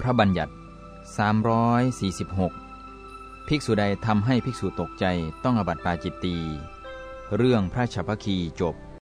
พระบัญญัติ 346 ภิกษุใดทำให้ภิกษุตกใจต้องอบัติปาจิตตี เรื่องพระฉัพพคีจบ